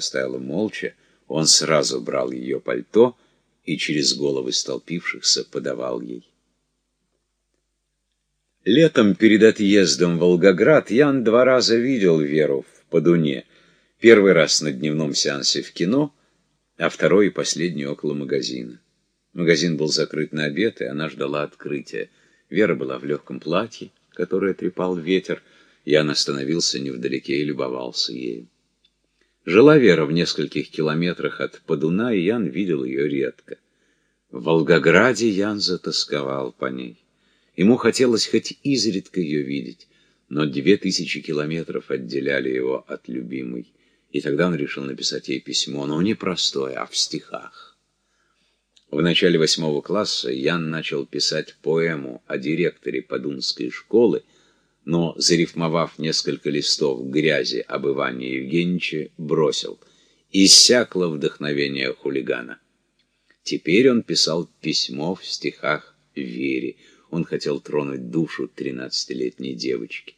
стояла молча, он сразу брал ее пальто и через головы столпившихся подавал ей. Летом перед отъездом в Волгоград Ян два раза видел Веру в Подуне. Первый раз на дневном сеансе в кино, а второй и последний около магазина. Магазин был закрыт на обед, и она ждала открытия. Вера была в легком платье, которое трепал ветер. Ян остановился невдалеке и любовался ею. Жила Вера в нескольких километрах от Подуна, и Ян видел ее редко. В Волгограде Ян затасковал по ней. Ему хотелось хоть изредка ее видеть, но две тысячи километров отделяли его от любимой. И тогда он решил написать ей письмо, но не простое, а в стихах. В начале восьмого класса Ян начал писать поэму о директоре Подунской школы, но, зарифмовав несколько листов грязи об Иване Евгеньевиче, бросил. Иссякло вдохновение хулигана. Теперь он писал письмо в стихах Вере. Он хотел тронуть душу тринадцатилетней девочки.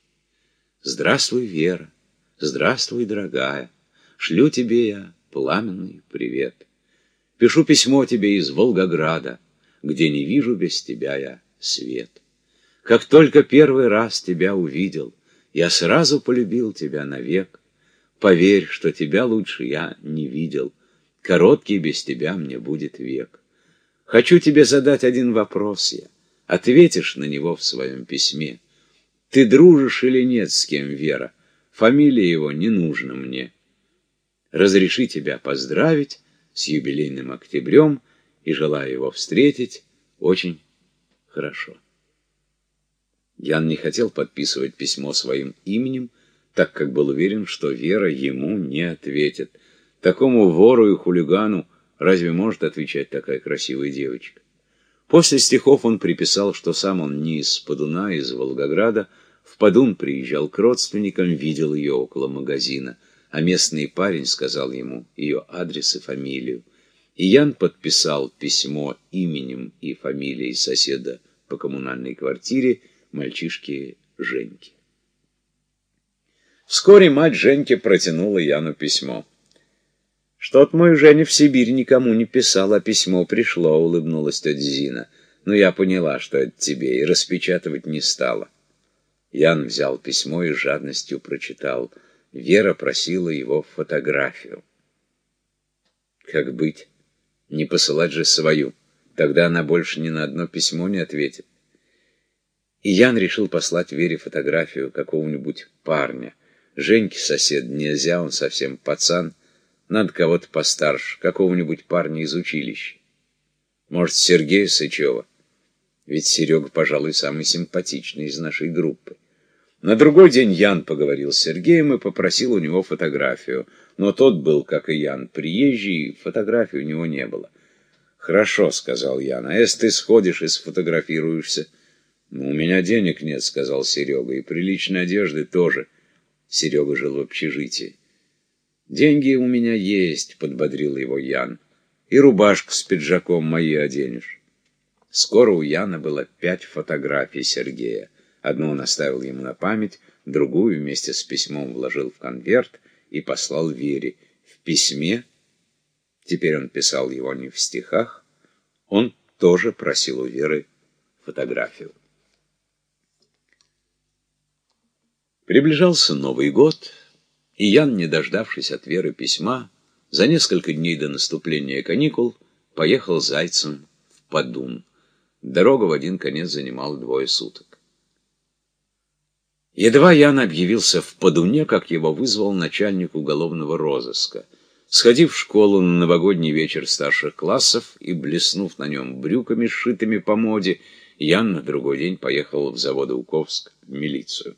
«Здравствуй, Вера! Здравствуй, дорогая! Шлю тебе я пламенный привет. Пишу письмо тебе из Волгограда, где не вижу без тебя я свет». Как только первый раз тебя увидел, я сразу полюбил тебя навек. Поверь, что тебя лучше я не видел. Короткий без тебя мне будет век. Хочу тебе задать один вопрос я. Ответишь на него в своем письме. Ты дружишь или нет с кем, Вера? Фамилия его не нужна мне. Разреши тебя поздравить с юбилейным октябрем и желаю его встретить очень хорошо. Ян не хотел подписывать письмо своим именем, так как был уверен, что Вера ему не ответит. Такому вору и хулигану разве может отвечать такая красивая девочка? После стихов он приписал, что сам он не из Подуна, а из Волгограда. В Подун приезжал к родственникам, видел ее около магазина, а местный парень сказал ему ее адрес и фамилию. И Ян подписал письмо именем и фамилией соседа по коммунальной квартире, мальчишки Женьки. Вскоре мать Женьки протянула Яну письмо. «Что-то мой Женя в Сибирь никому не писал, а письмо пришло», — улыбнулась тетя Зина. «Но я поняла, что это тебе, и распечатывать не стала». Ян взял письмо и жадностью прочитал. Вера просила его фотографию. Как быть? Не посылать же свою. Тогда она больше ни на одно письмо не ответит. И Ян решил послать Вере фотографию какого-нибудь парня. Женьке сосед нельзя, он совсем пацан. Надо кого-то постарше, какого-нибудь парня из училища. Может, Сергея Сычева? Ведь Серега, пожалуй, самый симпатичный из нашей группы. На другой день Ян поговорил с Сергеем и попросил у него фотографию. Но тот был, как и Ян, приезжий, фотографии у него не было. «Хорошо», — сказал Ян, — «а если ты сходишь и сфотографируешься?» «Ну, у меня денег нет», — сказал Серега, — «и приличной одежды тоже». Серега жил в общежитии. «Деньги у меня есть», — подбодрил его Ян. «И рубашку с пиджаком мои оденешь». Скоро у Яна было пять фотографий Сергея. Одну он оставил ему на память, другую вместе с письмом вложил в конверт и послал Вере. В письме, теперь он писал его не в стихах, он тоже просил у Веры фотографию. Приближался Новый год, и Ян, не дождавшись от Веры письма, за несколько дней до наступления каникул поехал зайцем в Подун. Дорога в один конец занимала двое суток. Едва Ян объявился в Подуне, как его вызвал начальник уголовного розыска. Сходив в школу на новогодний вечер старших классов и блеснув на нем брюками, сшитыми по моде, Ян на другой день поехал в Заводоуковск в милицию.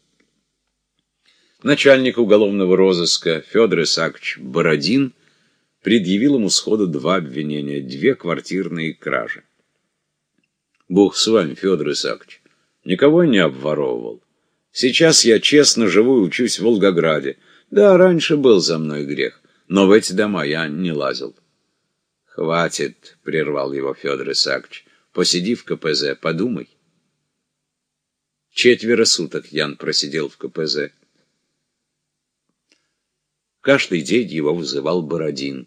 Начальник уголовного розыска Федор Исаакович Бородин предъявил ему сходу два обвинения, две квартирные кражи. Бог с вами, Федор Исаакович, никого не обворовывал. Сейчас я честно живу и учусь в Волгограде. Да, раньше был за мной грех, но в эти дома я не лазил. Хватит, прервал его Федор Исаакович, посиди в КПЗ, подумай. Четверо суток Ян просидел в КПЗ. Каждый день его вызывал Бородин.